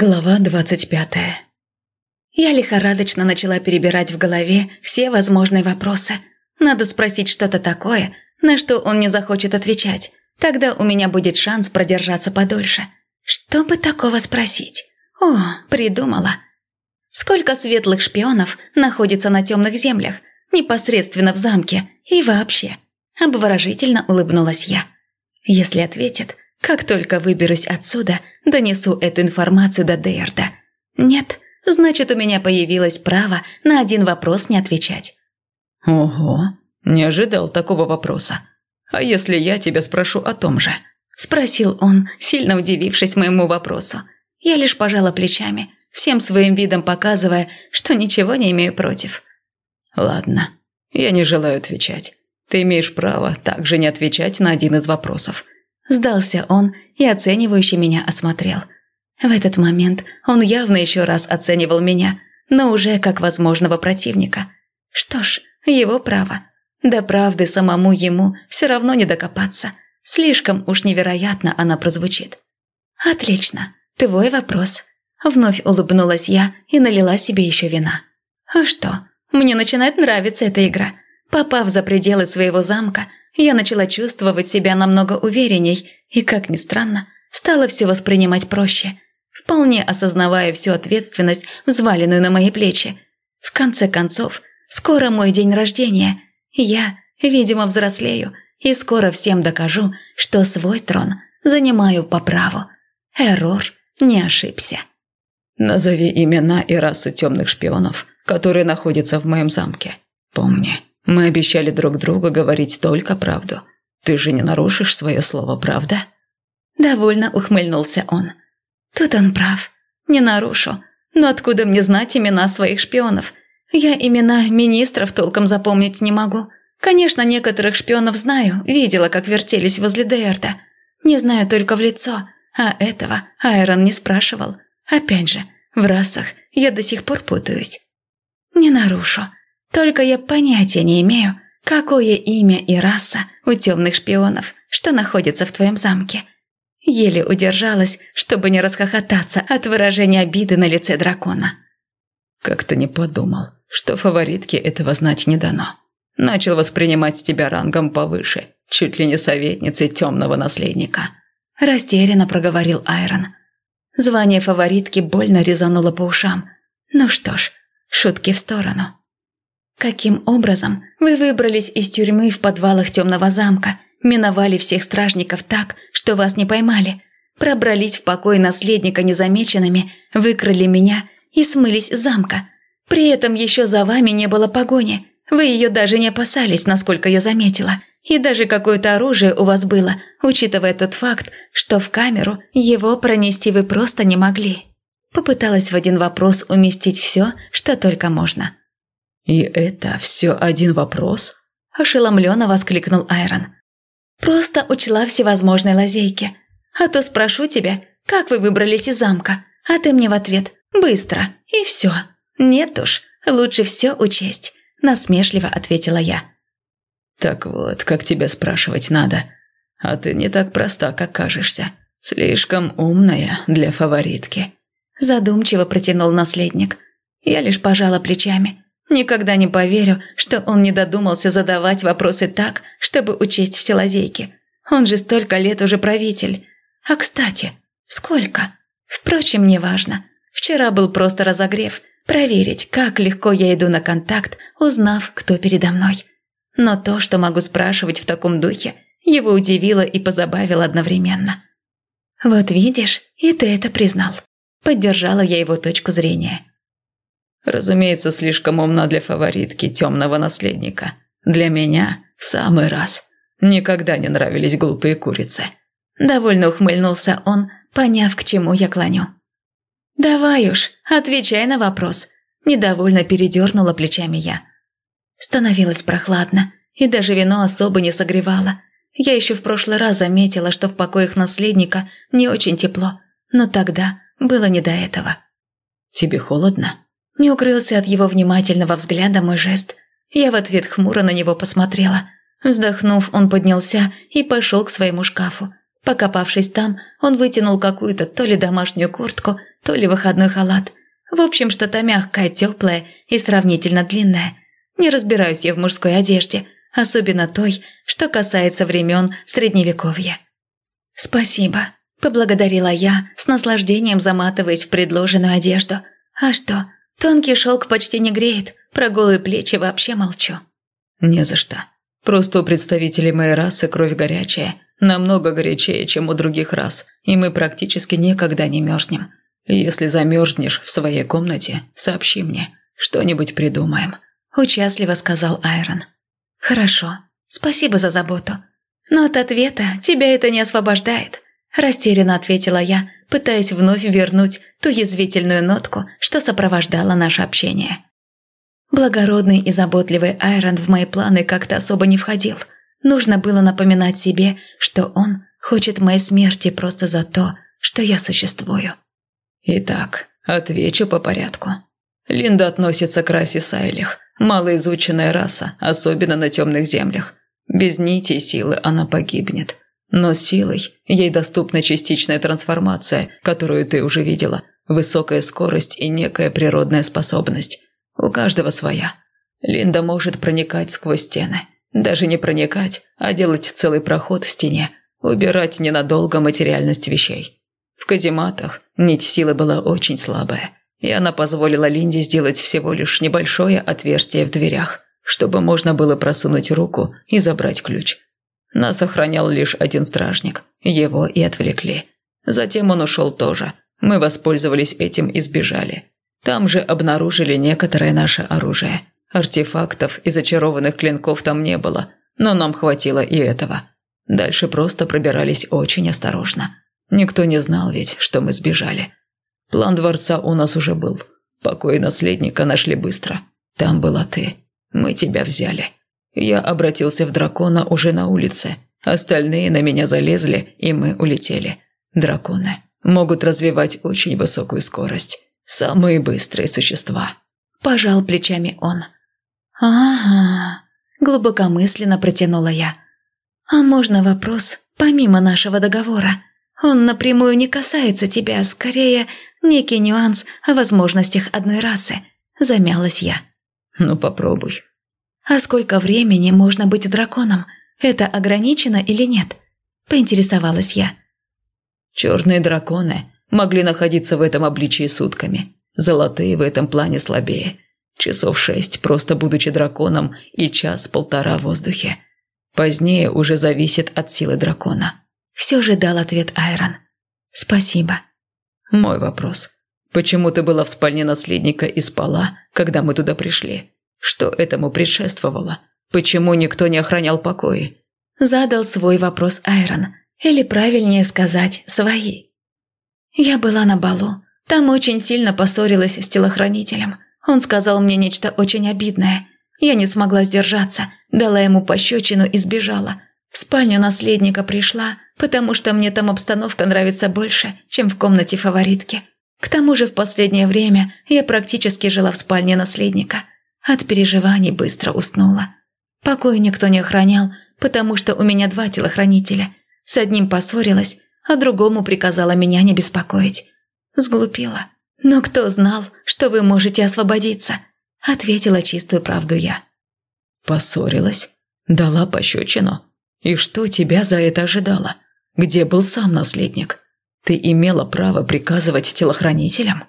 Глава двадцать пятая. Я лихорадочно начала перебирать в голове все возможные вопросы. Надо спросить что-то такое, на что он не захочет отвечать. Тогда у меня будет шанс продержаться подольше. Что бы такого спросить? О, придумала. Сколько светлых шпионов находится на темных землях, непосредственно в замке и вообще? Обворожительно улыбнулась я. Если ответит, как только выберусь отсюда, донесу эту информацию до Дейрда. Нет, значит, у меня появилось право на один вопрос не отвечать. Ого, не ожидал такого вопроса. А если я тебя спрошу о том же? Спросил он, сильно удивившись моему вопросу. Я лишь пожала плечами, всем своим видом показывая, что ничего не имею против. Ладно, я не желаю отвечать. Ты имеешь право также не отвечать на один из вопросов – Сдался он и оценивающе меня осмотрел. В этот момент он явно еще раз оценивал меня, но уже как возможного противника. Что ж, его право. До правды самому ему все равно не докопаться. Слишком уж невероятно она прозвучит. «Отлично. Твой вопрос». Вновь улыбнулась я и налила себе еще вина. «А что? Мне начинает нравиться эта игра. Попав за пределы своего замка, я начала чувствовать себя намного уверенней и, как ни странно, стала все воспринимать проще, вполне осознавая всю ответственность, взваленную на мои плечи. В конце концов, скоро мой день рождения, я, видимо, взрослею и скоро всем докажу, что свой трон занимаю по праву. Эррор не ошибся. Назови имена и расу темных шпионов, которые находятся в моем замке. Помни, мы обещали друг другу говорить только правду. Ты же не нарушишь свое слово, правда?» Довольно ухмыльнулся он. «Тут он прав. Не нарушу. Но откуда мне знать имена своих шпионов? Я имена министров толком запомнить не могу. Конечно, некоторых шпионов знаю, видела, как вертелись возле Дейрта. Не знаю только в лицо, а этого Айрон не спрашивал. Опять же, в расах я до сих пор путаюсь. Не нарушу. Только я понятия не имею, какое имя и раса у темных шпионов, что находится в твоем замке. Еле удержалась, чтобы не расхохотаться от выражения обиды на лице дракона. Как-то не подумал, что фаворитке этого знать не дано. Начал воспринимать тебя рангом повыше, чуть ли не советницей темного наследника. Растерянно проговорил Айрон. Звание фаворитки больно резануло по ушам. Ну что ж, шутки в сторону. Каким образом вы выбрались из тюрьмы в подвалах темного замка, миновали всех стражников так, что вас не поймали, пробрались в покой наследника незамеченными, выкрали меня и смылись из замка? При этом еще за вами не было погони, вы ее даже не опасались, насколько я заметила, и даже какое-то оружие у вас было, учитывая тот факт, что в камеру его пронести вы просто не могли. Попыталась в один вопрос уместить все, что только можно. «И это все один вопрос?» – ошеломленно воскликнул Айрон. «Просто учла всевозможные лазейки. А то спрошу тебя, как вы выбрались из замка, а ты мне в ответ «быстро» и все. Нет уж, лучше все учесть», – насмешливо ответила я. «Так вот, как тебя спрашивать надо. А ты не так проста, как кажешься. Слишком умная для фаворитки». Задумчиво протянул наследник. Я лишь пожала плечами – Никогда не поверю, что он не додумался задавать вопросы так, чтобы учесть все лазейки. Он же столько лет уже правитель. А кстати, сколько? Впрочем, не важно. Вчера был просто разогрев, проверить, как легко я иду на контакт, узнав, кто передо мной. Но то, что могу спрашивать в таком духе, его удивило и позабавило одновременно. «Вот видишь, и ты это признал». Поддержала я его точку зрения. Разумеется, слишком умна для фаворитки темного наследника. Для меня в самый раз. Никогда не нравились глупые курицы. Довольно ухмыльнулся он, поняв, к чему я клоню. «Давай уж, отвечай на вопрос», – недовольно передернула плечами я. Становилось прохладно, и даже вино особо не согревало. Я еще в прошлый раз заметила, что в покоях наследника не очень тепло, но тогда было не до этого. «Тебе холодно?» Не укрылся от его внимательного взгляда мой жест. Я в ответ хмуро на него посмотрела. Вздохнув, он поднялся и пошел к своему шкафу. Покопавшись там, он вытянул какую-то то ли домашнюю куртку, то ли выходной халат. В общем, что-то мягкое, теплое и сравнительно длинное. Не разбираюсь я в мужской одежде, особенно той, что касается времен Средневековья. «Спасибо», – поблагодарила я, с наслаждением заматываясь в предложенную одежду. «А что, тонкий шелк почти не греет, про голые плечи вообще молчу». «Не за что. Просто у представителей моей расы кровь горячая, намного горячее, чем у других рас, и мы практически никогда не мерзнем. Если замерзнешь в своей комнате, сообщи мне, что-нибудь придумаем», – участливо сказал Айрон. «Хорошо, спасибо за заботу. Но от ответа тебя это не освобождает», – растерянно ответила я, пытаясь вновь вернуть ту язвительную нотку, что сопровождала наше общение. Благородный и заботливый Айрон в мои планы как-то особо не входил. Нужно было напоминать себе, что он хочет моей смерти просто за то, что я существую. Итак, отвечу по порядку. Линда относится к расе Сайлих, малоизученная раса, особенно на темных землях. Без нити силы она погибнет. Но силой ей доступна частичная трансформация, которую ты уже видела, высокая скорость и некая природная способность. У каждого своя. Линда может проникать сквозь стены. Даже не проникать, а делать целый проход в стене, убирать ненадолго материальность вещей. В казематах нить силы была очень слабая, и она позволила Линде сделать всего лишь небольшое отверстие в дверях, чтобы можно было просунуть руку и забрать ключ. Нас охранял лишь один стражник, его и отвлекли. Затем он ушел тоже. Мы воспользовались этим и сбежали. Там же обнаружили некоторое наше оружие. Артефактов и зачарованных клинков там не было, но нам хватило и этого. Дальше просто пробирались очень осторожно. Никто не знал ведь, что мы сбежали. План дворца у нас уже был. Покой наследника нашли быстро. Там была ты. Мы тебя взяли. Я обратился в дракона уже на улице. Остальные на меня залезли, и мы улетели. Драконы могут развивать очень высокую скорость. Самые быстрые существа. Пожал плечами он. Ага, глубокомысленно протянула я. А можно вопрос помимо нашего договора? Он напрямую не касается тебя, скорее некий нюанс о возможностях одной расы. Замялась я. Ну попробуй. А сколько времени можно быть драконом? Это ограничено или нет? Поинтересовалась я. Черные драконы могли находиться в этом обличии сутками. Золотые в этом плане слабее. Часов шесть, просто будучи драконом, и час-полтора в воздухе. Позднее уже зависит от силы дракона. Все же дал ответ Айрон. «Спасибо». Мой вопрос. Почему ты была в спальне наследника и спала, когда мы туда пришли? Что этому предшествовало? Почему никто не охранял покои? Задал свой вопрос Айрон. Или правильнее сказать, свои. Я была на балу. Там очень сильно поссорилась с телохранителем. Он сказал мне нечто очень обидное. Я не смогла сдержаться, дала ему пощечину и сбежала. В спальню наследника пришла, потому что мне там обстановка нравится больше, чем в комнате фаворитки. К тому же в последнее время я практически жила в спальне наследника. От переживаний быстро уснула. Покой никто не охранял, потому что у меня два телохранителя. С одним поссорилась, а другому приказала меня не беспокоить. Сглупила. Но кто знал, что вы можете освободиться? Ответила чистую правду я. Поссорилась? Дала пощечину? И что тебя за это ожидало? Где был сам наследник? Ты имела право приказывать телохранителям?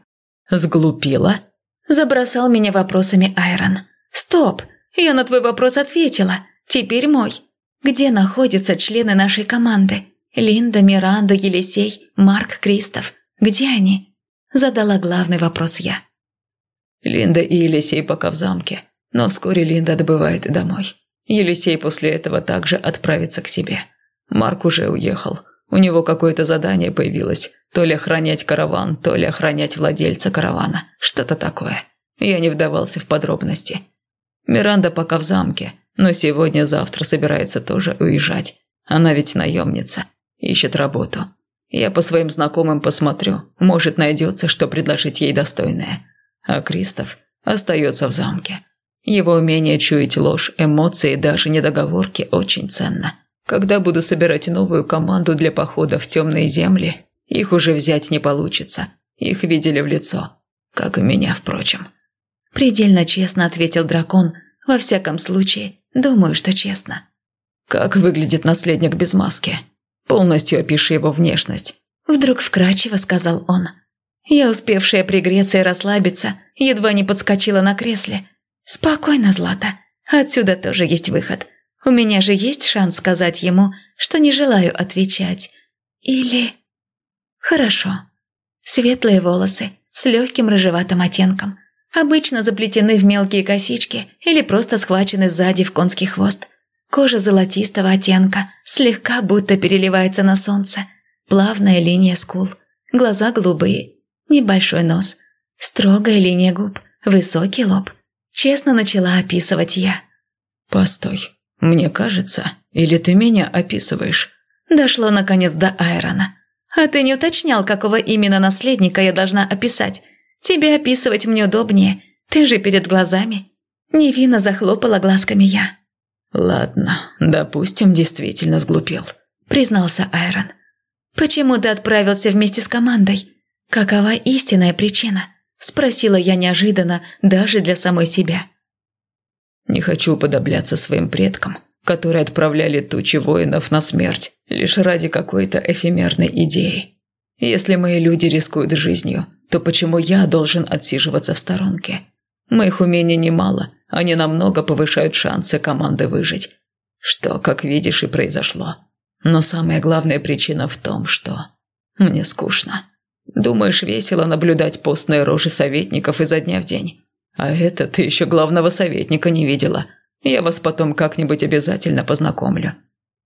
Сглупила? Забросал меня вопросами Айрон. Стоп! Я на твой вопрос ответила. Теперь мой. Где находятся члены нашей команды? Линда, Миранда, Елисей, Марк, Кристоф. Где они? Задала главный вопрос я. Линда и Елисей пока в замке, но вскоре Линда отбывает домой. Елисей после этого также отправится к себе. Марк уже уехал. У него какое-то задание появилось. То ли охранять караван, то ли охранять владельца каравана. Что-то такое. Я не вдавался в подробности. Миранда пока в замке, но сегодня-завтра собирается тоже уезжать. Она ведь наемница. Ищет работу. Я по своим знакомым посмотрю. Может, найдется, что предложить ей достойное. А Кристоф остается в замке. Его умение чуять ложь, эмоции, даже недоговорки очень ценно. Когда буду собирать новую команду для похода в темные земли, их уже взять не получится. Их видели в лицо. Как и меня, впрочем. Предельно честно ответил дракон. Во всяком случае, думаю, что честно. Как выглядит наследник без маски? Полностью опиши его внешность. Вдруг вкрадчиво сказал он. Я, успевшая пригреться и расслабиться, едва не подскочила на кресле. «Спокойно, Злата. Отсюда тоже есть выход. У меня же есть шанс сказать ему, что не желаю отвечать. Или... Хорошо. Светлые волосы с легким рыжеватым оттенком. Обычно заплетены в мелкие косички или просто схвачены сзади в конский хвост. Кожа золотистого оттенка, слегка будто переливается на солнце. Плавная линия скул. Глаза голубые. Небольшой нос. Строгая линия губ. Высокий лоб. Честно начала описывать я. «Постой, «Мне кажется, или ты меня описываешь?» Дошло наконец до Айрона. «А ты не уточнял, какого именно наследника я должна описать? Тебе описывать мне удобнее, ты же перед глазами». Невинно захлопала глазками я. «Ладно, допустим, действительно сглупил», – признался Айрон. «Почему ты отправился вместе с командой? Какова истинная причина?» – спросила я неожиданно, даже для самой себя. Не хочу уподобляться своим предкам, которые отправляли тучи воинов на смерть лишь ради какой-то эфемерной идеи. Если мои люди рискуют жизнью, то почему я должен отсиживаться в сторонке? Моих умений немало, они намного повышают шансы команды выжить. Что, как видишь, и произошло. Но самая главная причина в том, что мне скучно. Думаешь, весело наблюдать постные рожи советников изо дня в день? А это ты еще главного советника не видела. Я вас потом как-нибудь обязательно познакомлю.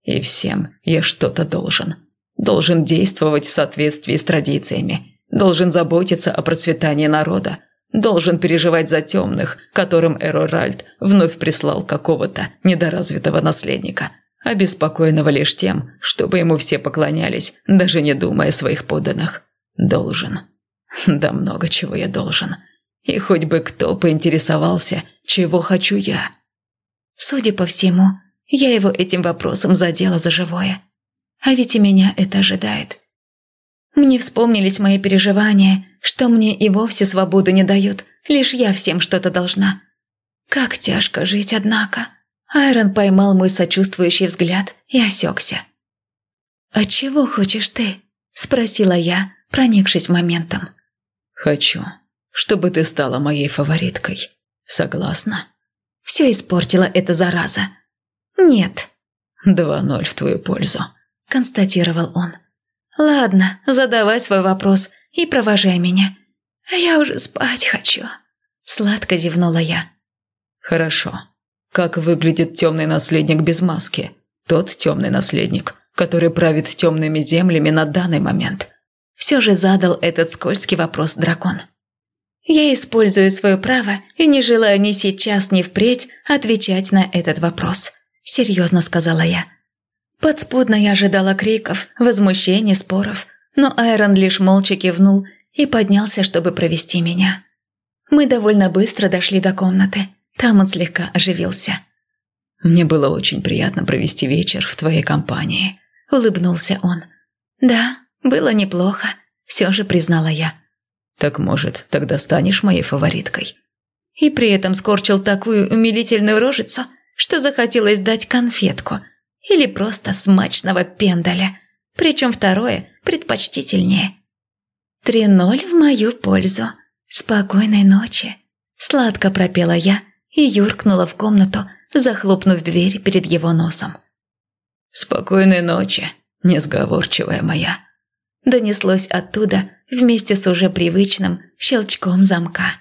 И всем я что-то должен. Должен действовать в соответствии с традициями. Должен заботиться о процветании народа. Должен переживать за темных, которым Эроральд вновь прислал какого-то недоразвитого наследника, обеспокоенного лишь тем, чтобы ему все поклонялись, даже не думая о своих подданных. Должен. Да много чего я должен. И хоть бы кто поинтересовался, чего хочу я. Судя по всему, я его этим вопросом задела за живое. А ведь и меня это ожидает. Мне вспомнились мои переживания, что мне и вовсе свободы не дают, лишь я всем что-то должна. Как тяжко жить, однако. Айрон поймал мой сочувствующий взгляд и осекся. «А чего хочешь ты?» – спросила я, проникшись моментом. «Хочу», чтобы ты стала моей фавориткой. Согласна?» «Все испортила эта зараза». «Нет». «Два ноль в твою пользу», – констатировал он. «Ладно, задавай свой вопрос и провожай меня. Я уже спать хочу». Сладко зевнула я. «Хорошо. Как выглядит темный наследник без маски? Тот темный наследник, который правит темными землями на данный момент». Все же задал этот скользкий вопрос дракон. Я использую свое право и не желаю ни сейчас, ни впредь отвечать на этот вопрос», – серьезно сказала я. Подспудно я ожидала криков, возмущений, споров, но Айрон лишь молча кивнул и поднялся, чтобы провести меня. Мы довольно быстро дошли до комнаты. Там он слегка оживился. «Мне было очень приятно провести вечер в твоей компании», – улыбнулся он. «Да, было неплохо», – все же признала я. Так, может, тогда станешь моей фавориткой?» И при этом скорчил такую умилительную рожицу, что захотелось дать конфетку или просто смачного пендаля, причем второе предпочтительнее. «Три ноль в мою пользу. Спокойной ночи!» Сладко пропела я и юркнула в комнату, захлопнув дверь перед его носом. «Спокойной ночи, несговорчивая моя!» Донеслось оттуда, вместе с уже привычным щелчком замка.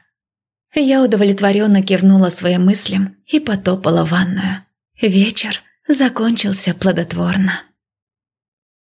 Я удовлетворенно кивнула своим мыслям и потопала ванную. Вечер закончился плодотворно.